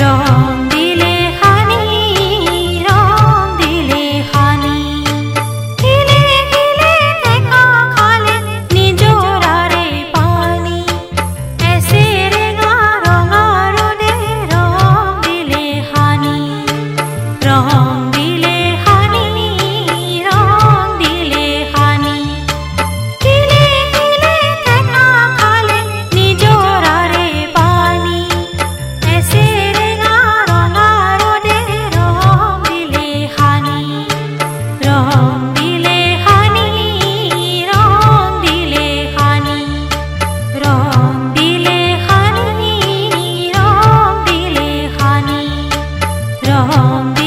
wrong 上。